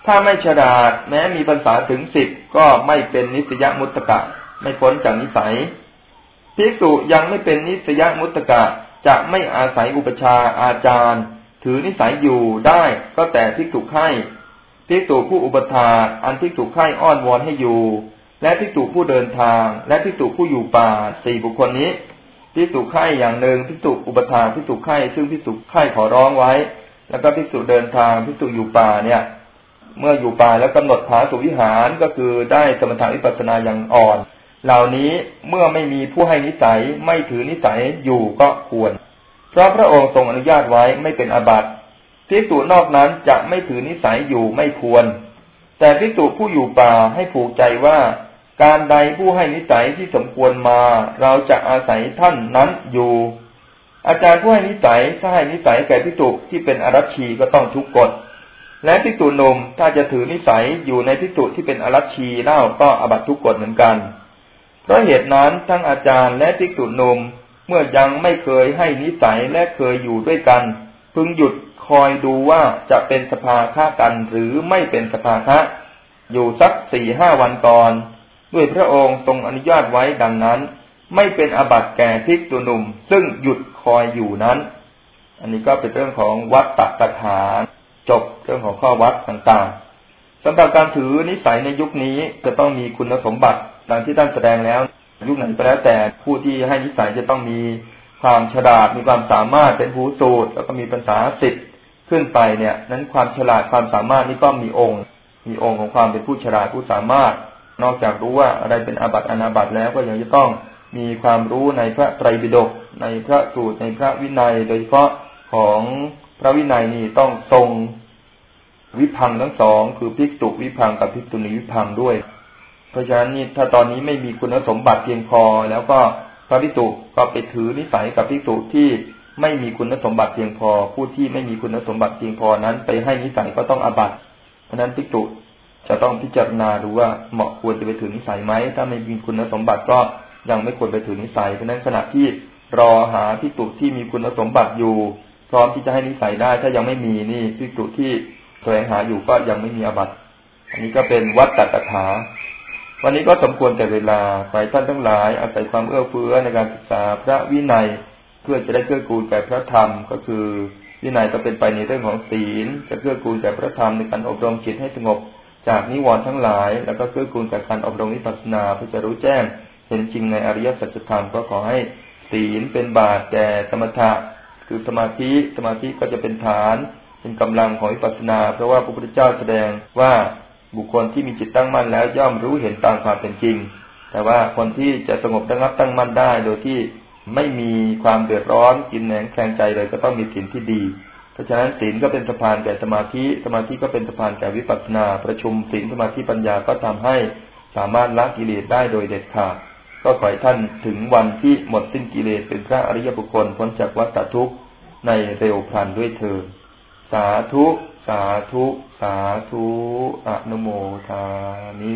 ถ้าไม่ฉลาดแม้มีปัญษาถึงสิบก็ไม่เป็นนิสยมุตตะ ไม่พ้นจากนิสัยภิกษุยังไม่เป็นนิสยมุตตะจะไม่อาศัยอุปชาอาจารย์ ถือนิสัยอยู่ได้ก็แต่ภิกษุให้ ภิกษุผู้อุปถาอันภิกษุไข่อ้อนวอนให้อยู่ และภิกษุผู้เดินทาง และภิกษุผู้อยู่ป่าสี่บุคคลนี้ภิกษุไข่อย่างหนึ่งภิกษุอุปถาภิกษุไข่ซึ่งภิกษุไข่ขอร้องไว้ แล้วก็ภิกษุเดินทางภิกษุอยู่ป่าเนี่ย เมื่ออยู่ป่าแล้วกำหนดผาสุวิหารก็คือได้สมถะวิปัสสนาอย่างอ่อน เหล่านี้เมื่อไม่มีผู้ให้นิสัยไม่ถือนิสัยอยู่ก็ควร เพราะพระองค์ทรงอนุญาตไว้ไม่เป็นอาบัติ ภิกษุนอกนั้นจะไม่ถือนิสัยอยู่ไม่ควร แต่ภิกษุผู้อยู่ป่าให้ผูกใจว่า การใดผู้ให้นิสัยที่สมควรมา เราจะอาศัยท่านนั้นอยู่ อาจารย์ผู้ให้นิสัยถ้าให้นิสัยแก่ภิกษุที่เป็นอรัชชีก็ต้องทุกกฎและภิกษุนมถ้าจะถือนิสัยอยู่ในภิกษุที่เป็นอรัชชีเล่าก็อบัตทุกกฎเหมือนกัน เพราะเหตุนั้นทั้งอาจารย์และภิกษุนมเมื่อยังไม่เคยให้นิสัยและเคยอยู่ด้วยกัน พึงหยุด คอยดูว่าจะเป็นสภาค่ากันหรือไม่เป็นสภาคะอยู่สักสี่ห้าวันก่อน ด้วยพระองค์ทรงอนุญาตไว้ดังนั้น ไม่เป็นอบัติแก่ภิกษุหนุ่ม ซึ่งหยุดคอยอยู่นั้น อันนี้ก็เป็นเรื่องของวัดตักฐานจบเรื่องของข้อวัดต่างๆสำหรับการถือนิสัยในยุคนี้จะต้องมีคุณสมบัติดังที่ท่านแสดงแล้ว ยุคไหนก็แล้วแต่ผู้ที่ให้นิสัยจะต้องมีความฉลาดมีความสามารถเป็นผู้สูตรแล้วก็มีภาษาสิทธิ์ ขึ้นไปเนี่ย นั้นความฉลาดความสามารถนี่ก็มีองค์ มีองค์ของความเป็นผู้ฉลาดผู้สามารถ นอกจากรู้ว่าอะไรเป็นอาบัติอนาบัติแล้วก็ยังจะต้องมีความรู้ในพระไตรปิฎกในพระสูตรในพระวินัย โดยเฉพาะของพระวินัยนี่ต้องทรงวิพังทั้งสองคือภิกษุวิพังกับภิกษุณีวิพังด้วย เพราะฉะนั้นนี่ถ้าตอนนี้ไม่มีคุณสมบัติเพียงพอ แล้วก็พระพิจุก็ไปถือนิสัยกับพิจุที่ ไม่มีคุณสมบัติเพียงพอ ผู้ที่ไม่มีคุณสมบัติเพียงพอนั้น ไปให้นิสัยก็ต้องอาบัตเพราะนั้นพิจุจะต้องพิจารณาดูว่าเหมาะควรจะไปถือนิสัยไหมถ้าไม่มีคุณสมบัติก็ยังไม่ควรไปถือนิสัยเพราะนั้นขณะที่รอหาพิจุที่มีคุณสมบัติอยู่ พร้อมที่จะให้นิสัยได้ ถ้ายังไม่มีนี่พิจุที่แสวงหาอยู่ก็ยังไม่มีอาบัติอันนี้ก็เป็นวัดตัตถาวันนี้ก็สมควรแต่เวลาไปท่านทั้งหลายอาศัยความเอื้อเฟื้อในการศึกษาพระวินัย เพื่อจะได้เกื้อกูลแก่พระธรรม ก็คือวินัยก็เป็นไปในเรื่องของศีล จะเกื้อกูลแก่พระธรรมในการอบรมจิตให้สงบ จากนิวรณ์ทั้งหลาย แล้วก็เกื้อกูลแก่การอบรมวิปัสสนาเพื่อจะรู้แจ้ง เห็นจริงในอริยสัจธรรมก็ขอให้ศีลเป็นบาตแก่สมถะคือสมาธิสมาธิก็จะเป็นฐาน เป็นกำลังของวิปัสสนา เพราะว่าพระพุทธเจ้าแสดงว่าบุคคลที่มีจิตตั้งมั่นแล้วย่อมรู้เห็นตามความเป็นจริง แต่ว่าคนที่จะสงบระงับตั้งมั่นได้ โดยที่ ไม่มีความเดือดร้อนกินแหนงแคลงใจเลยก็ต้องมีศีลที่ดี เพราะฉะนั้นศีลก็เป็นสะพานแก่สมาธิสมาธิก็เป็นสะพานแก่วิปัสสนา ประชุมศีลสมาธิปัญญาก็ทำให้สามารถละกิเลสได้โดยเด็ดขาดก็ขอให้ท่านถึงวันที่หมดสิ้นกิเลสเป็นพระอริยบุคคลพ้นจากวัฏทุกข์ในเร็วพลันด้วยเธอ สาธุ สาธุ สาธุ อนุโมทานิ